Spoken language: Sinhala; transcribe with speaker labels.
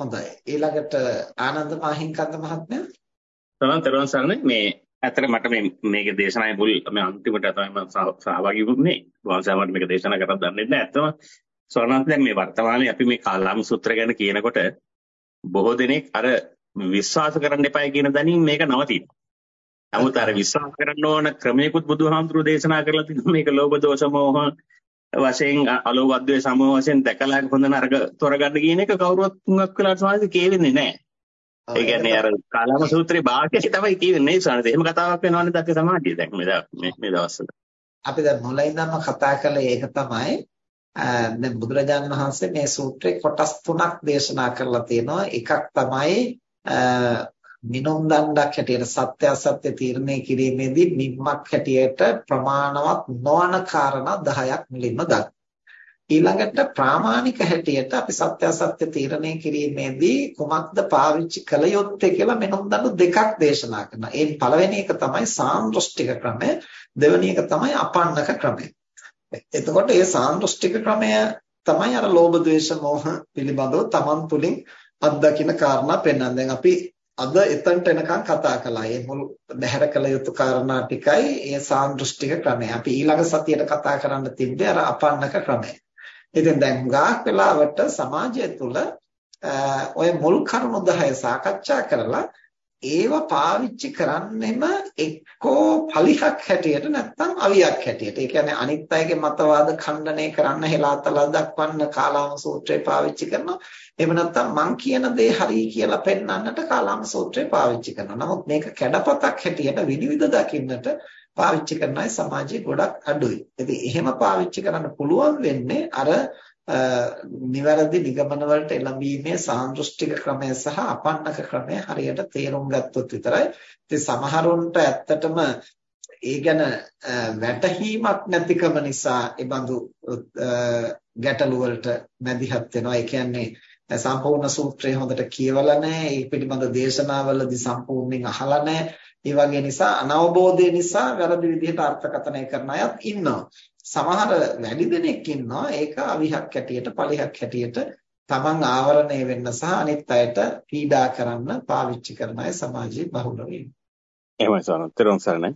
Speaker 1: හොඳයි. ඊළඟට ආනන්ද මහින්කන්ද මහත්මයා.
Speaker 2: තමන් තරුවන් සරණයි මේ ඇත්තට මට මේ මේකේ දේශනාවේ මුල් මේ අන්තිමට තමයි මම සහභාගී වුනේ. වංශාවට මේක දේශනා කරලා දන්නේ නැහැ. ඇත්තම ස්වර්ණාන්ත දැන් මේ වර්තමානයේ අපි මේ කාලාම සූත්‍ර ගැන කියනකොට බොහෝ දෙනෙක් අර විශ්වාස කරන්න එපායි කියන දැනින් මේක නවතිනවා. නමුත් අර විශ්වාස කරන්න ඕන ක්‍රමයකුත් බුදුහාමුදුරුවෝ දේශනා කරලා තියෙනවා. මේක ලෝභ දෝෂ මෝහ වශයෙන් අලෝවද්වේ සමෝ වශයෙන් දැකලා හොඳ නරක තොරගන්න කියන එක කවුරුවත් තුඟක් වෙලා සමාජයේ කියවෙන්නේ නැහැ. ඒ කියන්නේ අර කාලාම සූත්‍රයේ භාගයේ තමයි කියන්නේ සානත. එහෙම කතාවක් වෙනවනේ දැක්ක සමාජයේ දැන් මේ මේ දවස්වල.
Speaker 1: අපි දැන් මුලින්දම කතා කළේ ඒක තමයි දැන් බුදුරජාණන් වහන්සේ මේ සූත්‍රේ කොටස් තුනක් දේශනා කරලා තියෙනවා. එකක් තමයි මිනුම් දණ්ඩක් හැටියට සත්‍ය අසත්‍ය තීරණය කිරීමේදී නිම්මක් හැටියට ප්‍රමාණවත් නොවන කාරණා 10ක් මුලින්ම ගන්න. ඊළඟට ප්‍රාමාණික හැටියට අපි සත්‍ය අසත්‍ය තීරණය කිරීමේදී කුමක්ද පාවිච්චි කළ යුත්තේ කියලා මෙන්න දඬු දෙකක් දේශනා කරනවා. ඒ පළවෙනි එක තමයි සාන්දෘෂ්ටික ක්‍රමය, දෙවෙනි එක තමයි අපන්නක ක්‍රමය. එතකොට මේ සාන්දෘෂ්ටික ක්‍රමය තමයි අර ලෝභ ද්වේෂ මෝහ පිළිබඳව Taman තුලින් අත්දකින්න කාරණා පෙන්වන්නේ. දැන් අපි අද එතනට එනකන් කතා කළා. මේ මුල් බැහැර කළ යුතු කාරණා ටිකයි ඒ සාන්දෘෂ්ටික ක්‍රමය. අපි ඊළඟ සතියේට කතා කරන්න තිබ්බේ අර අපන්නක ක්‍රමය. ඉතින් දැන් ගාක් වෙලාවට සමාජය තුළ ඔය මුල් කරුණු 10 සාකච්ඡා කරලා ඒව පාවිච්චි කරන්නෙම එක්කෝ පලිහක් හැටියට නැත්නම් අවියක් හැටියට. ඒ කියන්නේ අනිත් අයගේ මතවාද ඛණ්ඩනය කරන්න හෙලාතලා දක්වන්න කාලාම සූත්‍රය පාවිච්චි කරනවා. එහෙම නැත්නම් මං කියන දේ හරි කියලා පෙන්වන්නට කාලාම සූත්‍රය පාවිච්චි කරනවා. නමුත් මේක කැඩපතක් හැටියට විනිවිද දකින්නට පාවිච්චි කරන අය සමාජයේ ගොඩක් අඩුයි. ඉතින් එහෙම පාවිච්චි කරන්න පුළුවන් වෙන්නේ අර නිවැරදි නිගමන වලට එළඹීමේ සාන්දෘෂ්ටික ක්‍රමය සහ අපන්නක ක්‍රමය හරියට තේරුම් ගත්තොත් විතරයි. ඉතින් සමහරුන්ට ඇත්තටම ඒ ගැන වැටහීමක් නැතිකම නිසා ඒ බඳු ගැටලු වලට මැදිහත් වෙනවා. ඒ කියන්නේ සම්පූර්ණ සූත්‍රය හොඳට කියවලා නැහැ. ඒ පිළිබඳ දේශනාවලදී සම්පූර්ණයෙන් අහලා නැහැ. ඒ වගේ නිසා අනවබෝධය නිසා වැරදි විදිහට අර්ථකථනය කරන අයත් ඉන්නවා. සමහර වැඩි දෙනෙක් ඉන්නවා ඒක අවිහක් හැටියට පලිහක් හැටියට තමන් ආවරණය වෙන්න සහ අනිත් අයට පීඩා කරන්න පාවිච්චි කරන අය සමාජයේ බහුලව ඉන්නවා.
Speaker 2: එහෙමයි සරණ. තෙරුවන් සරණයි.